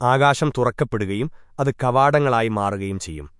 ആകാശം തുറക്കപ്പെടുകയും അത് കവാടങ്ങളായി മാറുകയും ചെയ്യും.